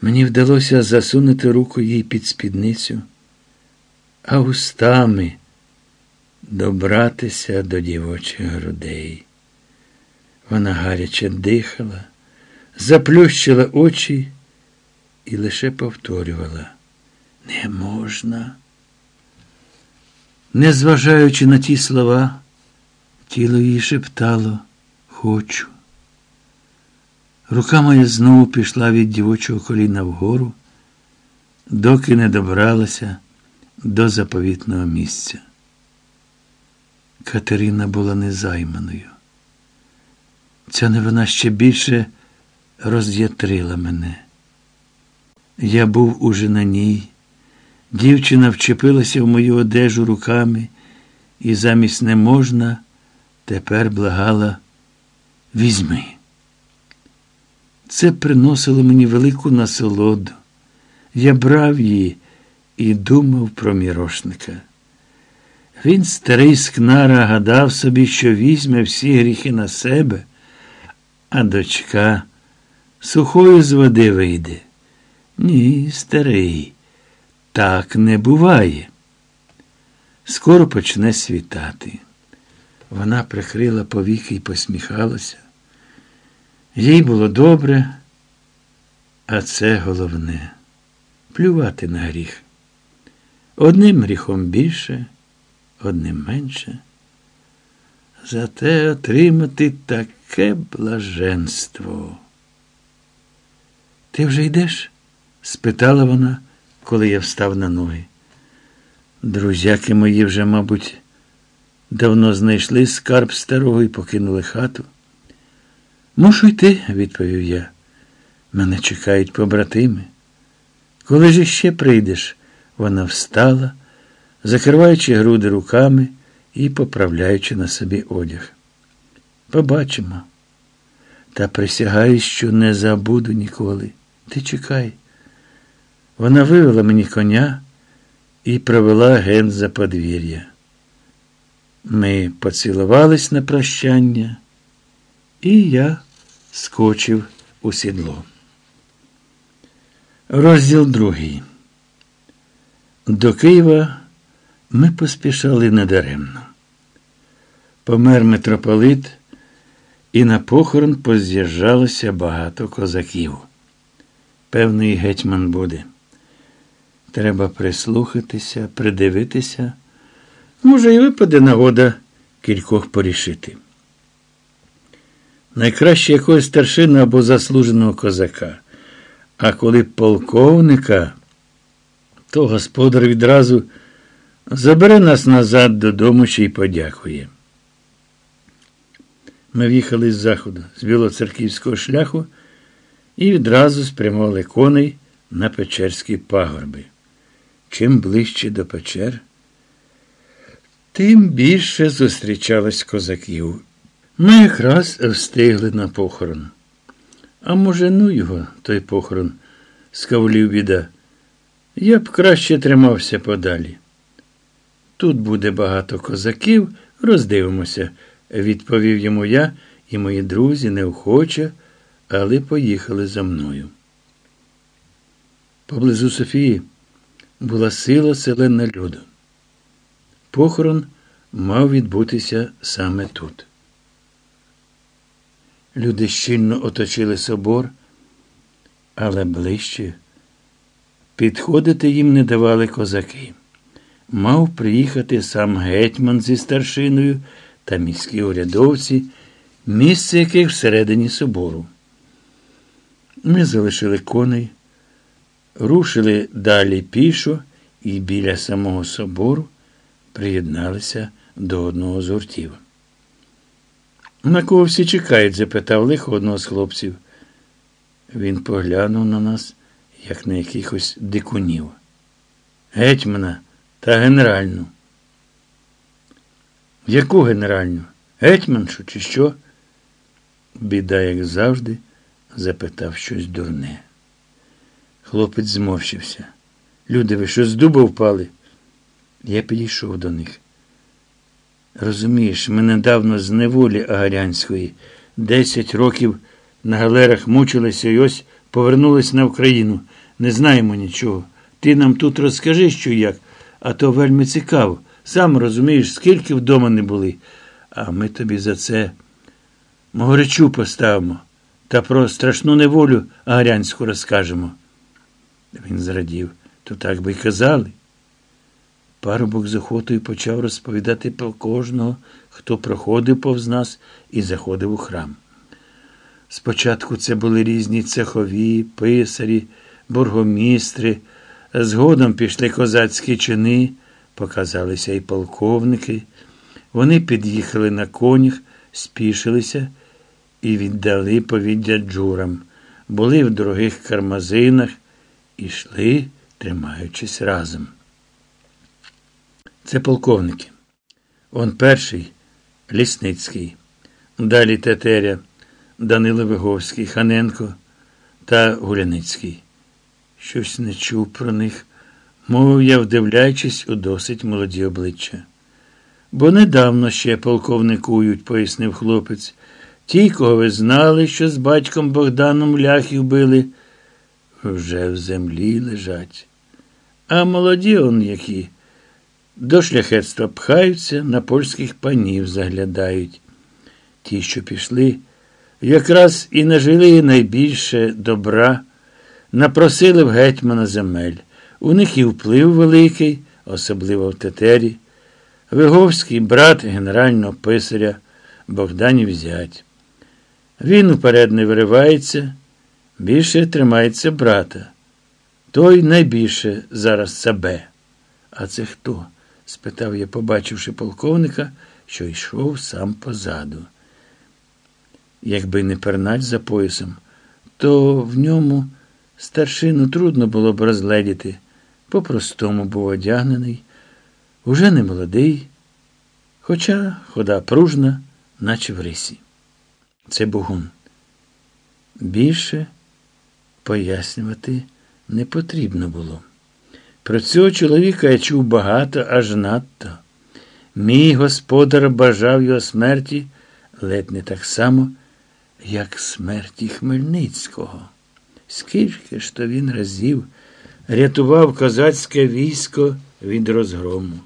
Мені вдалося засунути руку їй під спідницю, а устами добратися до дівочих грудей. Вона гаряче дихала, заплющила очі і лише повторювала не можна. Незважаючи на ті слова, тіло її шептало хочу. Рука моя знову пішла від дівочого коліна вгору, доки не добралася до заповітного місця. Катерина була незайманою. Ця новина ще більше роз'ятрила мене. Я був уже на ній. Дівчина вчепилася в мою одежу руками і замість не можна тепер благала візьми. Це приносило мені велику насолоду. Я брав її і думав про мірошника. Він, старий скнара, гадав собі, що візьме всі гріхи на себе, а дочка сухою з води вийде. Ні, старий, так не буває. Скоро почне світати. Вона прикрила повіки і посміхалася. Їй було добре, а це головне плювати на гріх. Одним гріхом більше, одним менше. Зате отримати таке блаженство. Ти вже йдеш? спитала вона, коли я встав на ноги. Друзяки мої вже, мабуть, давно знайшли скарб старого і покинули хату. Мушу йти, відповів я. Мене чекають побратими. Коли ж іще прийдеш? Вона встала, закриваючи груди руками і поправляючи на собі одяг. Побачимо. Та присягаю, що не забуду ніколи. Ти чекай. Вона вивела мені коня і провела ген за подвір'я. Ми поцілувались на прощання, і я скочив у сідло. Розділ другий. До Києва ми поспішали недаремно. Помер митрополит, і на похорон поз'їжджалося багато козаків. Певний гетьман буде. Треба прислухатися, придивитися. Може, і випаде нагода кількох порішити. Найкраще якогось старшина або заслуженого козака. А коли полковника, то господар відразу забере нас назад додому ще й подякує. Ми в'їхали з заходу, з білоцерківського шляху і відразу спрямували коней на Печерські пагорби. Чим ближче до Печер, тим більше зустрічалось козаків. Ми якраз встигли на похорон. А може, ну його, той похорон, скавлів біда. Я б краще тримався подалі. Тут буде багато козаків, роздивимося, відповів йому я і мої друзі неохоче, але поїхали за мною. Поблизу Софії була сила селена люду. Похорон мав відбутися саме тут. Люди щільно оточили собор, але ближче підходити їм не давали козаки. Мав приїхати сам гетьман зі старшиною та міські урядовці, місце яких всередині собору. Ми залишили коней, рушили далі пішо і біля самого собору приєдналися до одного з гуртів. На кого всі чекають? запитав лихо одного з хлопців. Він поглянув на нас, як на якихось дикунів. Гетьмана та генеральну. Яку генеральну? Гетьманшу, чи що? Біда, як завжди, запитав щось дурне. Хлопець змовчився. Люди, ви що з дуба впали? Я підійшов до них. Розумієш, ми недавно з неволі Агарянської, десять років на галерах мучилися і ось Повернулись на Україну. Не знаємо нічого. Ти нам тут розкажи, що як, а то вельми цікаво. Сам розумієш, скільки вдома не були. А ми тобі за це могоречу поставимо та про страшну неволю агарянську розкажемо. Він зрадів, то так би й казали. Парубок з охотою почав розповідати про кожного, хто проходив повз нас і заходив у храм. Спочатку це були різні цехові, писарі, бургомістри, згодом пішли козацькі чини, показалися і полковники. Вони під'їхали на конях, спішилися і віддали повіддя джурам, були в дорогих кармазинах і йшли, тримаючись разом. Це полковники. Он перший Лісницький, далі Тетеря, Данило Виговський, Ханенко та Гуляницький. Щось не чув про них, мовив я, вдивляючись у досить молоді обличчя. Бо недавно ще полковникують, пояснив хлопець. Ті, кого ви знали, що з батьком Богданом ляхів били, вже в землі лежать. А молоді он які до шляхетства пхаються, на польських панів заглядають. Ті, що пішли, якраз і нажили найбільше добра, напросили в гетьмана земель. У них і вплив великий, особливо в тетері. Виговський брат генерального писаря Богданів зять. Він уперед не виривається, більше тримається брата. Той найбільше зараз себе. А це хто? Спитав я, побачивши полковника, що йшов сам позаду. Якби не пернач за поясом, то в ньому старшину трудно було б розгледіти. По-простому був одягнений, уже не молодий, хоча хода пружна, наче в рисі. Це Богун. Більше пояснювати не потрібно було. Про цього чоловіка я чув багато, аж надто. Мій господар бажав його смерті ледь не так само, як смерті Хмельницького. Скільки ж то він разів рятував козацьке військо від розгрому,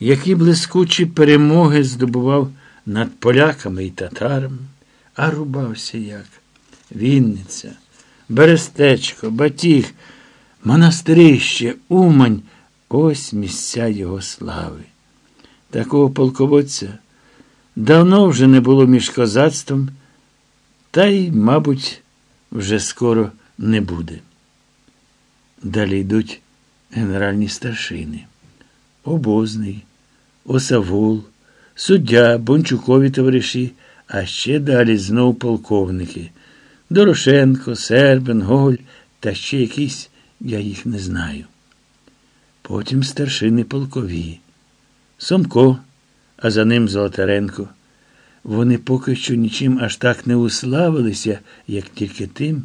які блискучі перемоги здобував над поляками і татарами, а рубався як Вінниця, Берестечко, Батіг. Монастирище, Умань ось місця його слави. Такого полководця давно вже не було між козацтвом, та й, мабуть, вже скоро не буде. Далі йдуть генеральні старшини, обозний, осавул, суддя, Бончукові товариші, а ще далі знов полковники Дорошенко, Сербин, Гоголь та ще якісь я їх не знаю. Потім старшини полкові, Сомко, а за ним Золотаренко. Вони поки що нічим аж так не уславилися, як тільки тим,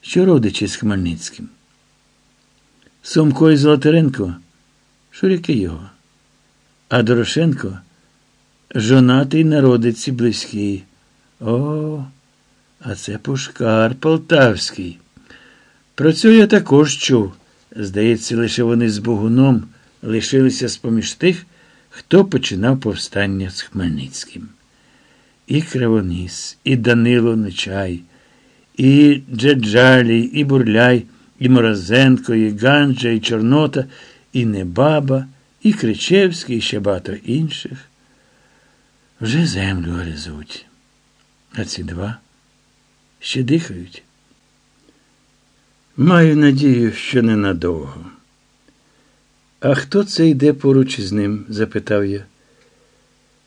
що родичі з Хмельницьким. Сомко і Золотаренко шуряки його, а Дорошенко жонатий народиці близький. О, а це Пушкар Полтавський. Про це я також чув. Здається, лише вони з Богуном лишилися з поміж тих, хто починав повстання з Хмельницьким. І Кривоніс, і Данило Нечай, і Джеджалій, і Бурляй, і Морозенко, і Ганджа, і Чорнота, і Небаба, і Кричевський, і ще багато інших. Вже землю гризуть. А ці два ще дихають. Маю надію, що ненадовго. А хто це йде поруч із ним? запитав я.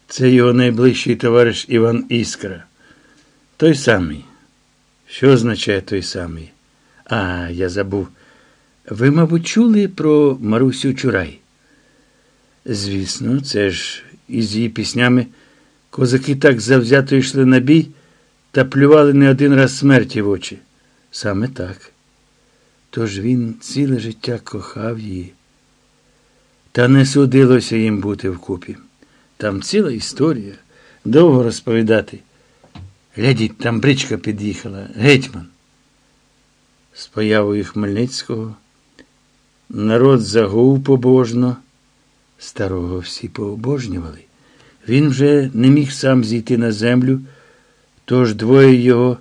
Це його найближчий товариш Іван Іскра. Той самий. Що означає той самий? А, я забув. Ви, мабуть, чули про Марусю Чурай? Звісно, це ж із її піснями козаки так завзято йшли на бій та плювали не один раз смерті в очі. Саме так. Тож він ціле життя кохав її. Та не судилося їм бути вкупі. Там ціла історія, довго розповідати. Глядіть, там бричка під'їхала, гетьман. з появою Хмельницького. Народ загув побожно, старого всі пообожнювали. Він вже не міг сам зійти на землю, тож двоє його